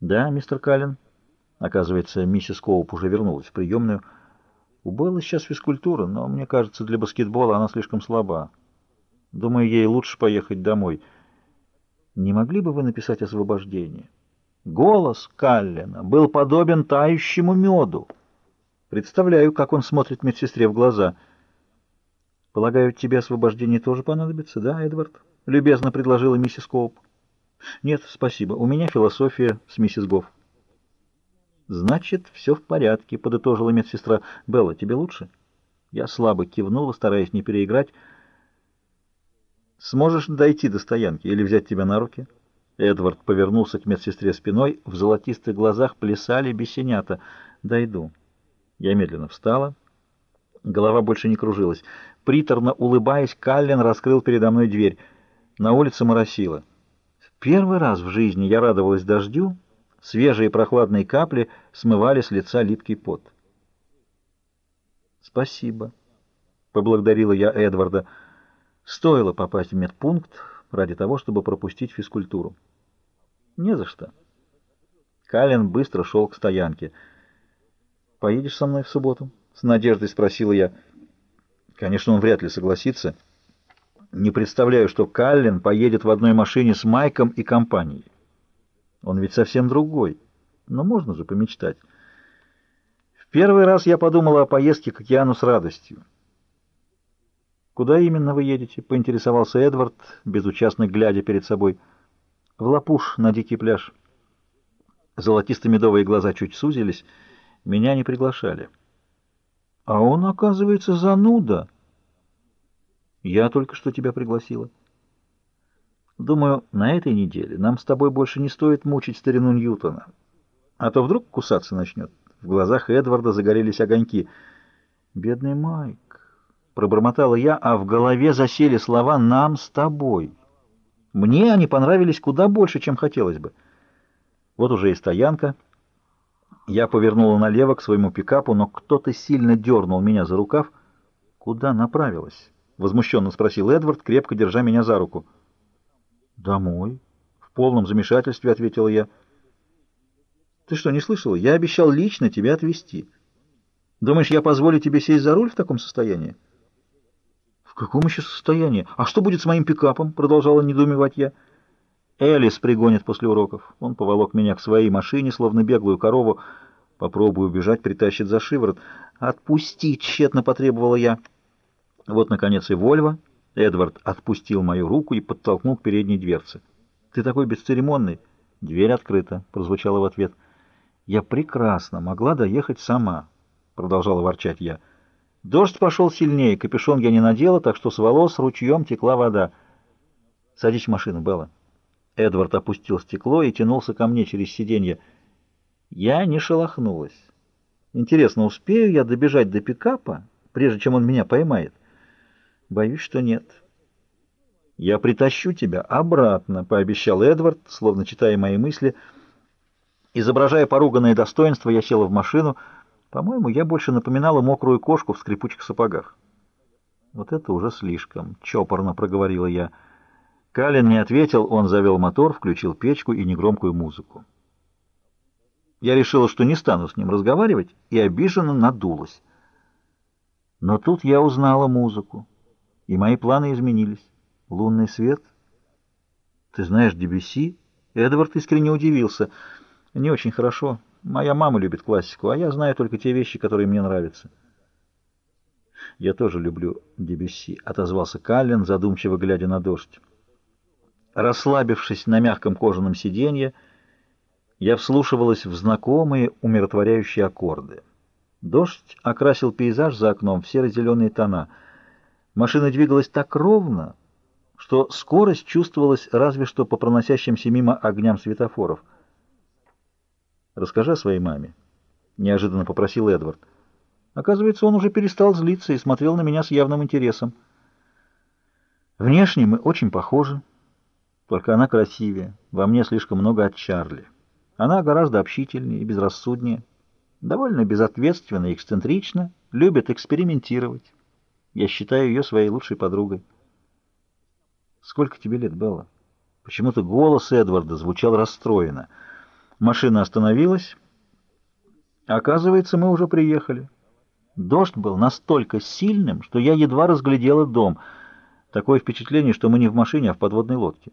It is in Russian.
Да, мистер Каллен. Оказывается, миссис Коуп уже вернулась в приемную. У Беллы сейчас физкультура, но, мне кажется, для баскетбола она слишком слаба. Думаю, ей лучше поехать домой. Не могли бы вы написать освобождение? Голос Каллена был подобен тающему меду. Представляю, как он смотрит медсестре в глаза. Полагаю, тебе освобождение тоже понадобится, да, Эдвард? Любезно предложила миссис Коуп. Нет, спасибо. У меня философия с миссис Гофф. Значит, все в порядке, подытожила медсестра. Белла, тебе лучше? Я слабо кивнула, стараясь не переиграть. Сможешь дойти до стоянки или взять тебя на руки? Эдвард повернулся к медсестре спиной. В золотистых глазах плясали бесенята. Дойду. Я медленно встала. Голова больше не кружилась. Приторно улыбаясь, Каллен раскрыл передо мной дверь. На улице моросило. Первый раз в жизни я радовалась дождю, свежие прохладные капли смывали с лица липкий пот. «Спасибо», — поблагодарила я Эдварда. «Стоило попасть в медпункт ради того, чтобы пропустить физкультуру». «Не за что». Калин быстро шел к стоянке. «Поедешь со мной в субботу?» — с надеждой спросила я. Конечно, он вряд ли согласится. Не представляю, что Каллен поедет в одной машине с Майком и компанией. Он ведь совсем другой. Но можно же помечтать. В первый раз я подумала о поездке к океану с радостью. «Куда именно вы едете?» — поинтересовался Эдвард, безучастно глядя перед собой. «В Лапуш, на дикий пляж». Золотисто-медовые глаза чуть сузились. Меня не приглашали. «А он, оказывается, зануда». Я только что тебя пригласила. Думаю, на этой неделе нам с тобой больше не стоит мучить старину Ньютона. А то вдруг кусаться начнет. В глазах Эдварда загорелись огоньки. Бедный Майк. Пробормотала я, а в голове засели слова «нам с тобой». Мне они понравились куда больше, чем хотелось бы. Вот уже и стоянка. Я повернула налево к своему пикапу, но кто-то сильно дернул меня за рукав. Куда направилась? — возмущенно спросил Эдвард, крепко держа меня за руку. «Домой?» — в полном замешательстве ответила я. «Ты что, не слышала? Я обещал лично тебя отвезти. Думаешь, я позволю тебе сесть за руль в таком состоянии?» «В каком еще состоянии? А что будет с моим пикапом?» — продолжала недоумевать я. «Элис пригонит после уроков. Он поволок меня к своей машине, словно беглую корову. Попробую убежать, притащит за шиворот. «Отпусти!» — тщетно потребовала я. Вот, наконец, и Вольво. Эдвард отпустил мою руку и подтолкнул к передней дверце. «Ты такой бесцеремонный!» «Дверь открыта», — прозвучало в ответ. «Я прекрасно могла доехать сама», — продолжала ворчать я. Дождь пошел сильнее, капюшон я не надела, так что с волос ручьем текла вода. «Садись в машину, Белла». Эдвард опустил стекло и тянулся ко мне через сиденье. Я не шелохнулась. Интересно, успею я добежать до пикапа, прежде чем он меня поймает? Боюсь, что нет. Я притащу тебя обратно, пообещал Эдвард, словно читая мои мысли. Изображая поруганное достоинство, я села в машину. По-моему, я больше напоминала мокрую кошку в скрипучих сапогах. Вот это уже слишком, чопорно проговорила я. Калин не ответил, он завел мотор, включил печку и негромкую музыку. Я решила, что не стану с ним разговаривать, и обиженно надулась. Но тут я узнала музыку и мои планы изменились. Лунный свет? Ты знаешь Дебюсси? Эдвард искренне удивился. Не очень хорошо. Моя мама любит классику, а я знаю только те вещи, которые мне нравятся. Я тоже люблю Дебюсси, отозвался Каллен, задумчиво глядя на дождь. Расслабившись на мягком кожаном сиденье, я вслушивалась в знакомые умиротворяющие аккорды. Дождь окрасил пейзаж за окном в серо-зеленые тона — Машина двигалась так ровно, что скорость чувствовалась разве что по проносящимся мимо огням светофоров. «Расскажи о своей маме», — неожиданно попросил Эдвард. Оказывается, он уже перестал злиться и смотрел на меня с явным интересом. Внешне мы очень похожи, только она красивее. Во мне слишком много от Чарли. Она гораздо общительнее и безрассуднее, довольно безответственно и эксцентрична, любит экспериментировать. Я считаю ее своей лучшей подругой. Сколько тебе лет, Белла? Почему-то голос Эдварда звучал расстроенно. Машина остановилась. Оказывается, мы уже приехали. Дождь был настолько сильным, что я едва разглядела дом. Такое впечатление, что мы не в машине, а в подводной лодке.